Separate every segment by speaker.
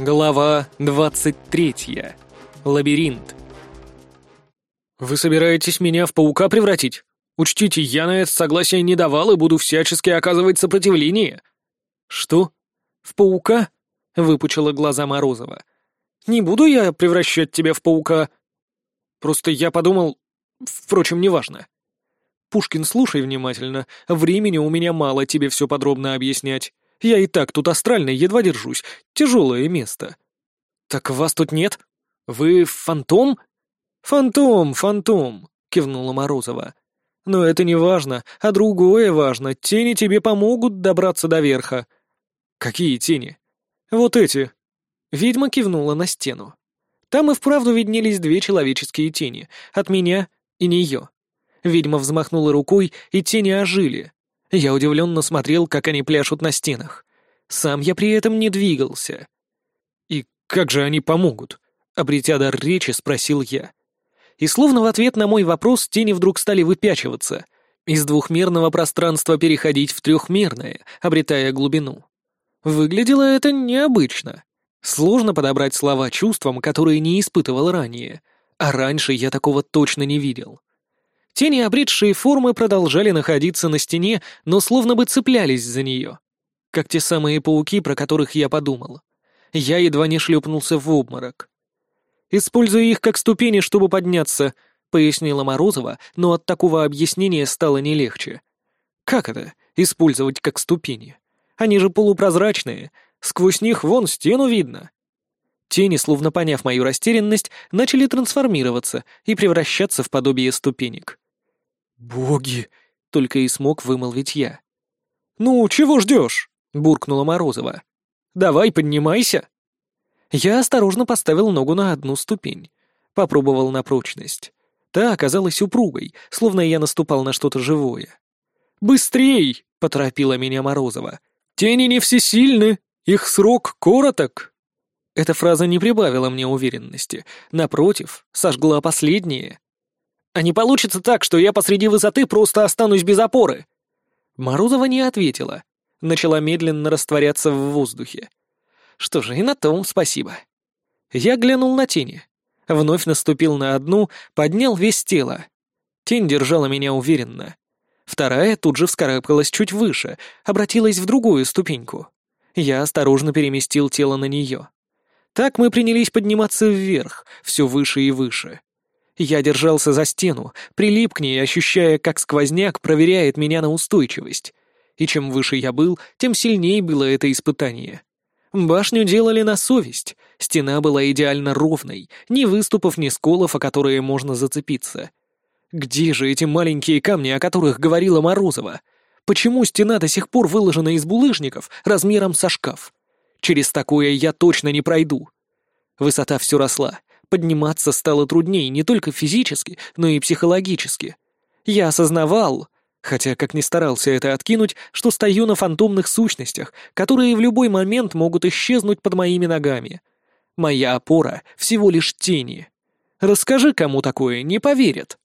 Speaker 1: Глава 23. Лабиринт. «Вы собираетесь меня в паука превратить? Учтите, я на это согласия не давал и буду всячески оказывать сопротивление». «Что? В паука?» — выпучила глаза Морозова. «Не буду я превращать тебя в паука. Просто я подумал... Впрочем, неважно». «Пушкин, слушай внимательно. Времени у меня мало тебе все подробно объяснять. Я и так тут астрально едва держусь. Тяжелое место». «Так вас тут нет? Вы фантом?» «Фантом, фантом», — кивнула Морозова. «Но это не важно, а другое важно. Тени тебе помогут добраться до верха». «Какие тени?» «Вот эти». Ведьма кивнула на стену. Там и вправду виднелись две человеческие тени, от меня и нее. Ведьма взмахнула рукой, и тени ожили. Я удивленно смотрел, как они пляшут на стенах. Сам я при этом не двигался. «И как же они помогут?» — обретя дар речи, спросил я. И словно в ответ на мой вопрос тени вдруг стали выпячиваться, из двухмерного пространства переходить в трехмерное, обретая глубину. Выглядело это необычно. Сложно подобрать слова чувствам, которые не испытывал ранее, а раньше я такого точно не видел. Тени, обретшие формы, продолжали находиться на стене, но словно бы цеплялись за нее. Как те самые пауки, про которых я подумал. Я едва не шлепнулся в обморок. «Используя их как ступени, чтобы подняться», — пояснила Морозова, но от такого объяснения стало не легче. «Как это — использовать как ступени? Они же полупрозрачные, сквозь них вон стену видно». Тени, словно поняв мою растерянность, начали трансформироваться и превращаться в подобие ступенек. «Боги!» — только и смог вымолвить я. «Ну, чего ждешь?» — буркнула Морозова. «Давай, поднимайся!» Я осторожно поставил ногу на одну ступень. Попробовал на прочность. Та оказалась упругой, словно я наступал на что-то живое. «Быстрей!» — поторопила меня Морозова. «Тени не всесильны, их срок короток!» Эта фраза не прибавила мне уверенности. Напротив, сожгла последнее. «А не получится так, что я посреди высоты просто останусь без опоры?» Морозова не ответила. Начала медленно растворяться в воздухе. Что же, и на том спасибо. Я глянул на тени. Вновь наступил на одну, поднял весь тело. Тень держала меня уверенно. Вторая тут же вскарабкалась чуть выше, обратилась в другую ступеньку. Я осторожно переместил тело на нее. Так мы принялись подниматься вверх, все выше и выше. Я держался за стену, прилип к ней, ощущая, как сквозняк проверяет меня на устойчивость. И чем выше я был, тем сильнее было это испытание. Башню делали на совесть, стена была идеально ровной, ни выступов, ни сколов, о которые можно зацепиться. Где же эти маленькие камни, о которых говорила Морозова? Почему стена до сих пор выложена из булыжников размером со шкаф? Через такое я точно не пройду. Высота все росла. Подниматься стало труднее не только физически, но и психологически. Я осознавал, хотя как ни старался это откинуть, что стою на фантомных сущностях, которые в любой момент могут исчезнуть под моими ногами. Моя опора — всего лишь тени. Расскажи, кому такое, не поверят.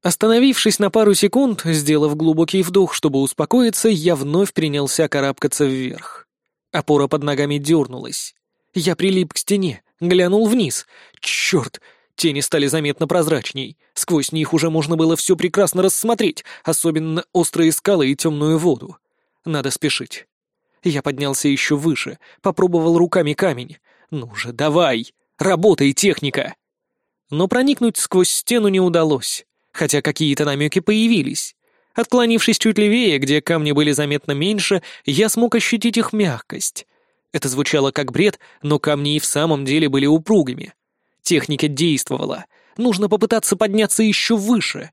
Speaker 1: Остановившись на пару секунд, сделав глубокий вдох, чтобы успокоиться, я вновь принялся карабкаться вверх. Опора под ногами дернулась. Я прилип к стене, глянул вниз. Черт! Тени стали заметно прозрачней. Сквозь них уже можно было все прекрасно рассмотреть, особенно острые скалы и темную воду. Надо спешить. Я поднялся еще выше, попробовал руками камень. Ну же, давай! Работай, техника! Но проникнуть сквозь стену не удалось, хотя какие-то намеки появились. Отклонившись чуть левее, где камни были заметно меньше, я смог ощутить их мягкость. Это звучало как бред, но камни и в самом деле были упругими. Техника действовала. Нужно попытаться подняться еще выше.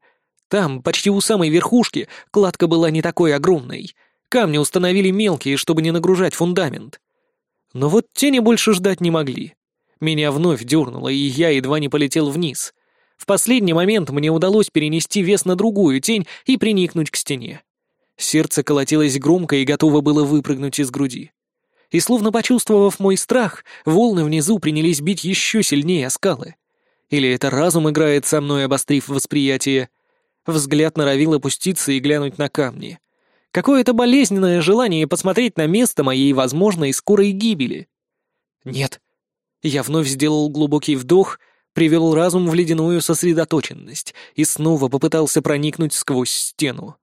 Speaker 1: Там, почти у самой верхушки, кладка была не такой огромной. Камни установили мелкие, чтобы не нагружать фундамент. Но вот тени больше ждать не могли. Меня вновь дернуло, и я едва не полетел вниз — в последний момент мне удалось перенести вес на другую тень и приникнуть к стене. Сердце колотилось громко и готово было выпрыгнуть из груди. И словно почувствовав мой страх, волны внизу принялись бить еще сильнее о скалы. Или это разум играет со мной, обострив восприятие? Взгляд норовил опуститься и глянуть на камни. Какое-то болезненное желание посмотреть на место моей возможной скорой гибели. Нет, Я вновь сделал глубокий вдох, привел разум в ледяную сосредоточенность и снова попытался проникнуть сквозь стену.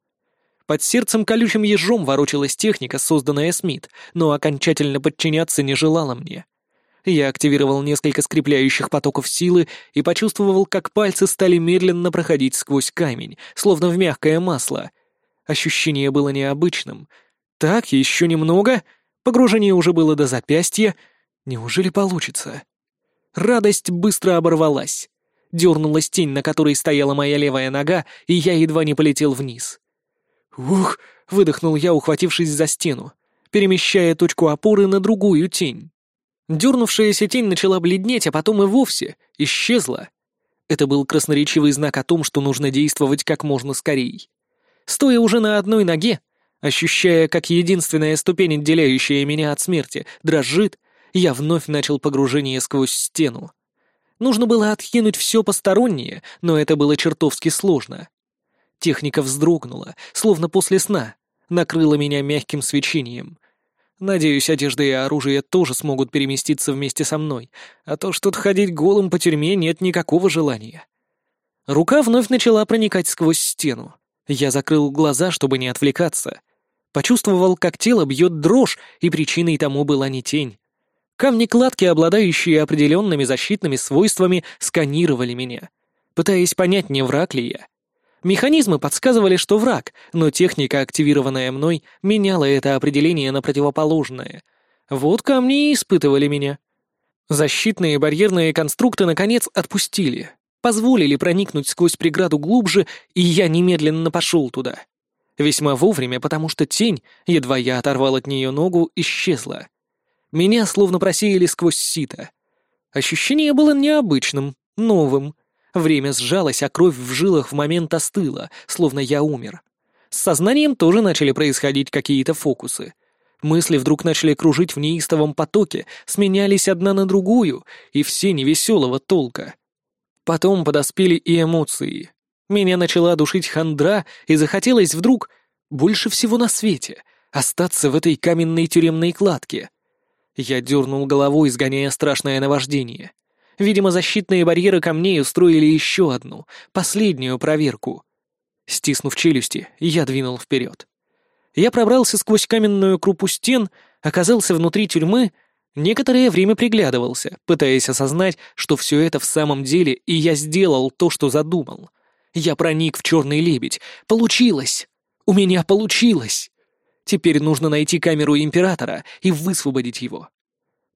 Speaker 1: Под сердцем колючим ежом ворочалась техника, созданная Смит, но окончательно подчиняться не желала мне. Я активировал несколько скрепляющих потоков силы и почувствовал, как пальцы стали медленно проходить сквозь камень, словно в мягкое масло. Ощущение было необычным. Так, еще немного. Погружение уже было до запястья. Неужели получится? Радость быстро оборвалась. Дернулась тень, на которой стояла моя левая нога, и я едва не полетел вниз. «Ух!» — выдохнул я, ухватившись за стену, перемещая точку опоры на другую тень. Дернувшаяся тень начала бледнеть, а потом и вовсе исчезла. Это был красноречивый знак о том, что нужно действовать как можно скорее. Стоя уже на одной ноге, ощущая, как единственная ступень, отделяющая меня от смерти, дрожит, я вновь начал погружение сквозь стену. Нужно было откинуть все постороннее, но это было чертовски сложно. Техника вздрогнула, словно после сна, накрыла меня мягким свечением. Надеюсь, одежда и оружие тоже смогут переместиться вместе со мной, а то что-то ходить голым по тюрьме нет никакого желания. Рука вновь начала проникать сквозь стену. Я закрыл глаза, чтобы не отвлекаться. Почувствовал, как тело бьет дрожь, и причиной тому была не тень. Камни-кладки, обладающие определенными защитными свойствами, сканировали меня, пытаясь понять, не враг ли я. Механизмы подсказывали, что враг, но техника, активированная мной, меняла это определение на противоположное. Вот камни и испытывали меня. Защитные барьерные конструкты, наконец, отпустили, позволили проникнуть сквозь преграду глубже, и я немедленно пошел туда. Весьма вовремя, потому что тень, едва я оторвал от нее ногу, исчезла. Меня словно просеяли сквозь сито. Ощущение было необычным, новым. Время сжалось, а кровь в жилах в момент остыла, словно я умер. С сознанием тоже начали происходить какие-то фокусы. Мысли вдруг начали кружить в неистовом потоке, сменялись одна на другую, и все невеселого толка. Потом подоспели и эмоции. Меня начала душить хандра, и захотелось вдруг, больше всего на свете, остаться в этой каменной тюремной кладке — я дернул головой, изгоняя страшное наваждение. Видимо, защитные барьеры камней устроили еще одну, последнюю проверку. Стиснув челюсти, я двинул вперед. Я пробрался сквозь каменную крупу стен, оказался внутри тюрьмы, некоторое время приглядывался, пытаясь осознать, что все это в самом деле, и я сделал то, что задумал. Я проник в черный лебедь. Получилось! У меня получилось! Теперь нужно найти камеру императора и высвободить его.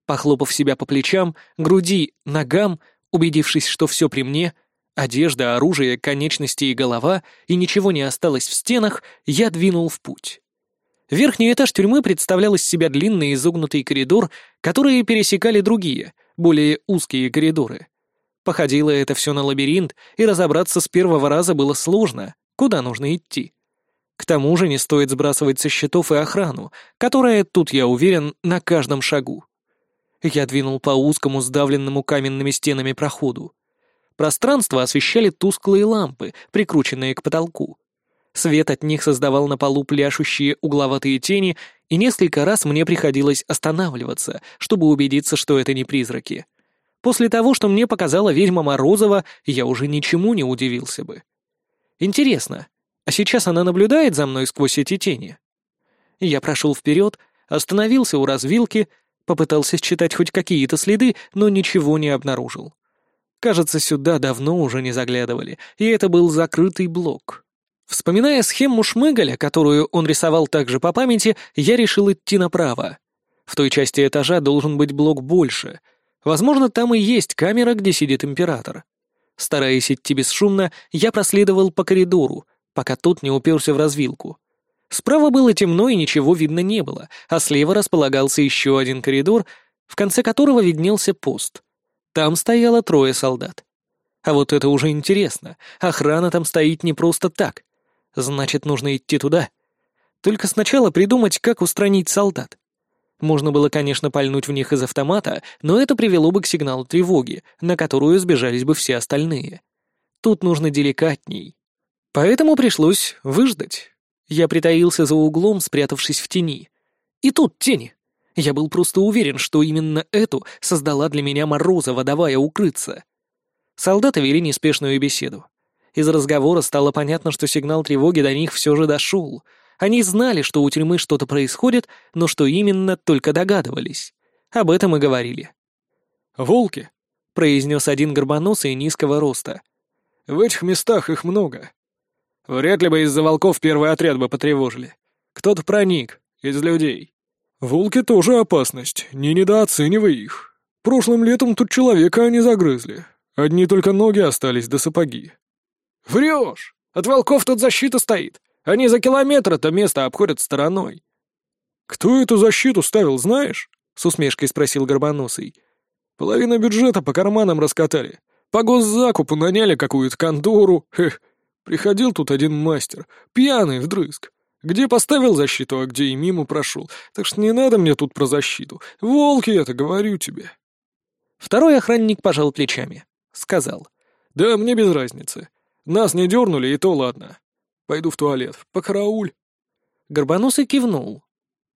Speaker 1: Похлопав себя по плечам, груди, ногам, убедившись, что все при мне, одежда, оружие, конечности и голова, и ничего не осталось в стенах, я двинул в путь. Верхний этаж тюрьмы представлял из себя длинный изогнутый коридор, которые пересекали другие, более узкие коридоры. Походило это все на лабиринт, и разобраться с первого раза было сложно, куда нужно идти. К тому же не стоит сбрасывать со счетов и охрану, которая, тут я уверен, на каждом шагу. Я двинул по узкому, сдавленному каменными стенами проходу. Пространство освещали тусклые лампы, прикрученные к потолку. Свет от них создавал на полу пляшущие угловатые тени, и несколько раз мне приходилось останавливаться, чтобы убедиться, что это не призраки. После того, что мне показала ведьма Морозова, я уже ничему не удивился бы. Интересно, а сейчас она наблюдает за мной сквозь эти тени. Я прошел вперед, остановился у развилки, попытался считать хоть какие-то следы, но ничего не обнаружил. Кажется, сюда давно уже не заглядывали, и это был закрытый блок. Вспоминая схему Шмыгаля, которую он рисовал также по памяти, я решил идти направо. В той части этажа должен быть блок больше. Возможно, там и есть камера, где сидит император. Стараясь идти бесшумно, я проследовал по коридору, пока тот не уперся в развилку. Справа было темно и ничего видно не было, а слева располагался еще один коридор, в конце которого виднелся пост. Там стояло трое солдат. А вот это уже интересно. Охрана там стоит не просто так. Значит, нужно идти туда. Только сначала придумать, как устранить солдат. Можно было, конечно, пальнуть в них из автомата, но это привело бы к сигналу тревоги, на которую сбежались бы все остальные. Тут нужно деликатней. Поэтому пришлось выждать. Я притаился за углом, спрятавшись в тени. И тут тени. Я был просто уверен, что именно эту создала для меня Морозова, давая укрыться. Солдаты вели неспешную беседу. Из разговора стало понятно, что сигнал тревоги до них все же дошел. Они знали, что у тюрьмы что-то происходит, но что именно, только догадывались. Об этом и говорили.
Speaker 2: «Волки», —
Speaker 1: произнес один горбоносый низкого роста.
Speaker 2: «В этих местах их много. Вряд ли бы из-за волков первый отряд бы потревожили. Кто-то проник, из людей. Волки тоже опасность, не недооценивай их. Прошлым летом тут человека они загрызли. Одни только ноги остались до сапоги.
Speaker 1: Врешь! От волков тут защита стоит. Они за километр это место обходят стороной.
Speaker 2: Кто эту защиту ставил, знаешь? С усмешкой спросил Горбоносый. Половина бюджета по карманам раскатали. По госзакупу наняли какую-то контору. Эх, приходил тут один мастер, пьяный вдрызг. Где поставил защиту, а где и мимо прошел. Так что не надо мне тут про защиту. Волки это, говорю тебе».
Speaker 1: Второй охранник пожал плечами. Сказал.
Speaker 2: «Да, мне без разницы. Нас не дернули, и то ладно. Пойду в туалет. Покарауль».
Speaker 1: Горбоносый кивнул.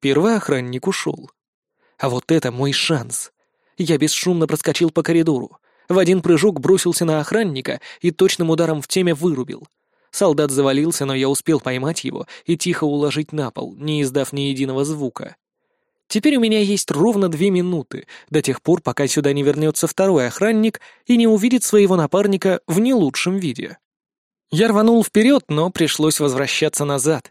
Speaker 1: Первый охранник ушел. А вот это мой шанс. Я бесшумно проскочил по коридору. В один прыжок бросился на охранника и точным ударом в теме вырубил — Солдат завалился, но я успел поймать его и тихо уложить на пол, не издав ни единого звука. Теперь у меня есть ровно две минуты, до тех пор, пока сюда не вернется второй охранник и не увидит своего напарника в не лучшем виде. Я рванул вперед, но пришлось возвращаться назад.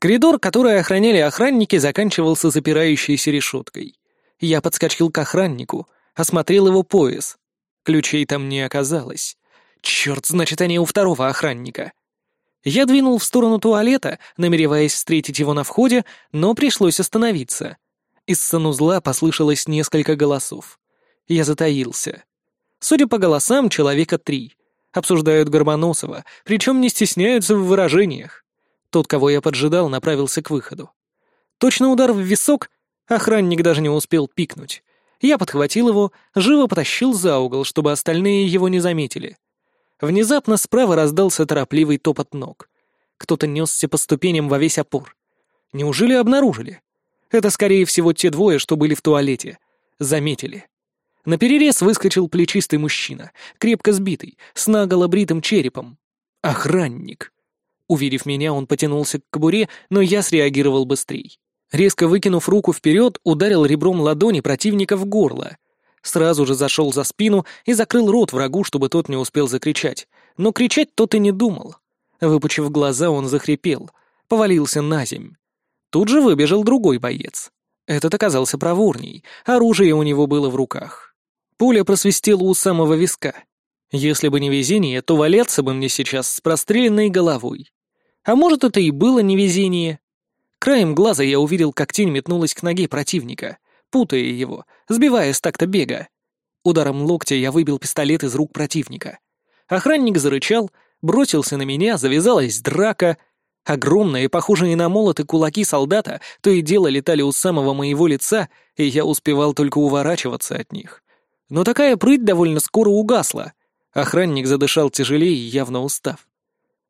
Speaker 1: Коридор, который охраняли охранники, заканчивался запирающейся решеткой. Я подскочил к охраннику, осмотрел его пояс. Ключей там не оказалось. Черт, значит, они у второго охранника. Я двинул в сторону туалета, намереваясь встретить его на входе, но пришлось остановиться. Из санузла послышалось несколько голосов. Я затаился. Судя по голосам, человека три. Обсуждают Горбоносова, причем не стесняются в выражениях. Тот, кого я поджидал, направился к выходу. Точно удар в висок, охранник даже не успел пикнуть. Я подхватил его, живо потащил за угол, чтобы остальные его не заметили. Внезапно справа раздался торопливый топот ног. Кто-то несся по ступеням во весь опор. Неужели обнаружили? Это, скорее всего, те двое, что были в туалете. Заметили. На перерез выскочил плечистый мужчина, крепко сбитый, с наголо бритым черепом. Охранник. Увидев меня, он потянулся к кобуре, но я среагировал быстрее. Резко выкинув руку вперед, ударил ребром ладони противника в горло — Сразу же зашел за спину и закрыл рот врагу, чтобы тот не успел закричать. Но кричать тот и не думал. Выпучив глаза, он захрипел, повалился на земь. Тут же выбежал другой боец. Этот оказался проворней, оружие у него было в руках. Пуля просвистела у самого виска. Если бы не везение, то валяться бы мне сейчас с простреленной головой. А может, это и было невезение? Краем глаза я увидел, как тень метнулась к ноге противника — путая его, сбивая с такта бега. Ударом локтя я выбил пистолет из рук противника. Охранник зарычал, бросился на меня, завязалась драка. Огромные, похожие на молоты кулаки солдата то и дело летали у самого моего лица, и я успевал только уворачиваться от них. Но такая прыть довольно скоро угасла. Охранник задышал тяжелее, явно устав.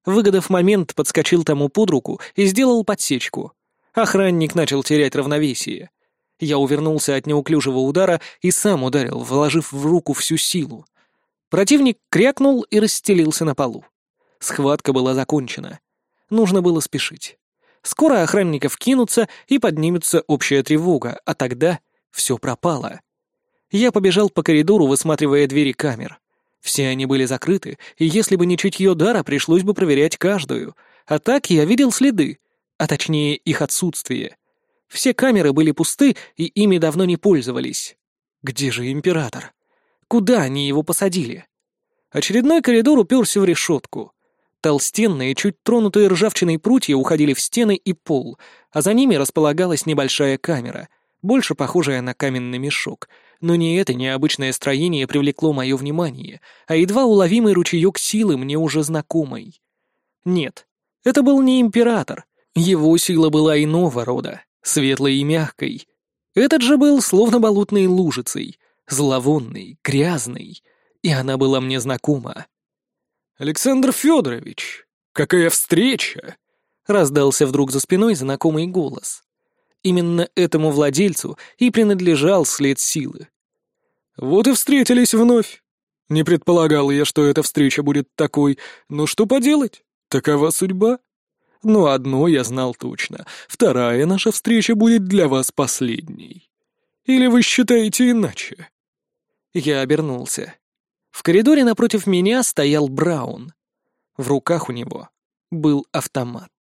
Speaker 1: Выгодав момент, подскочил тому под руку и сделал подсечку. Охранник начал терять равновесие. Я увернулся от неуклюжего удара и сам ударил, вложив в руку всю силу. Противник крякнул и расстелился на полу. Схватка была закончена. Нужно было спешить. Скоро охранников кинутся и поднимется общая тревога, а тогда все пропало. Я побежал по коридору, высматривая двери камер. Все они были закрыты, и если бы не чутье дара, пришлось бы проверять каждую. А так я видел следы, а точнее их отсутствие — все камеры были пусты, и ими давно не пользовались. Где же император? Куда они его посадили? Очередной коридор уперся в решетку. Толстенные, чуть тронутые ржавчиной прутья уходили в стены и пол, а за ними располагалась небольшая камера, больше похожая на каменный мешок. Но не это необычное строение привлекло мое внимание, а едва уловимый ручеек силы мне уже знакомый. Нет, это был не император. Его сила была иного рода светлой и мягкой. Этот же был словно болотной лужицей, зловонный, грязный, и она была мне знакома.
Speaker 2: «Александр Федорович, какая встреча!» — раздался вдруг за спиной знакомый голос.
Speaker 1: именно этому владельцу и принадлежал след силы.
Speaker 2: Вот и встретились вновь. Не предполагал я, что эта встреча будет такой, но что поделать, такова судьба. Но одно я знал точно, вторая наша встреча будет для вас последней. Или вы считаете иначе?»
Speaker 1: Я обернулся. В коридоре напротив меня стоял Браун. В руках у него был автомат.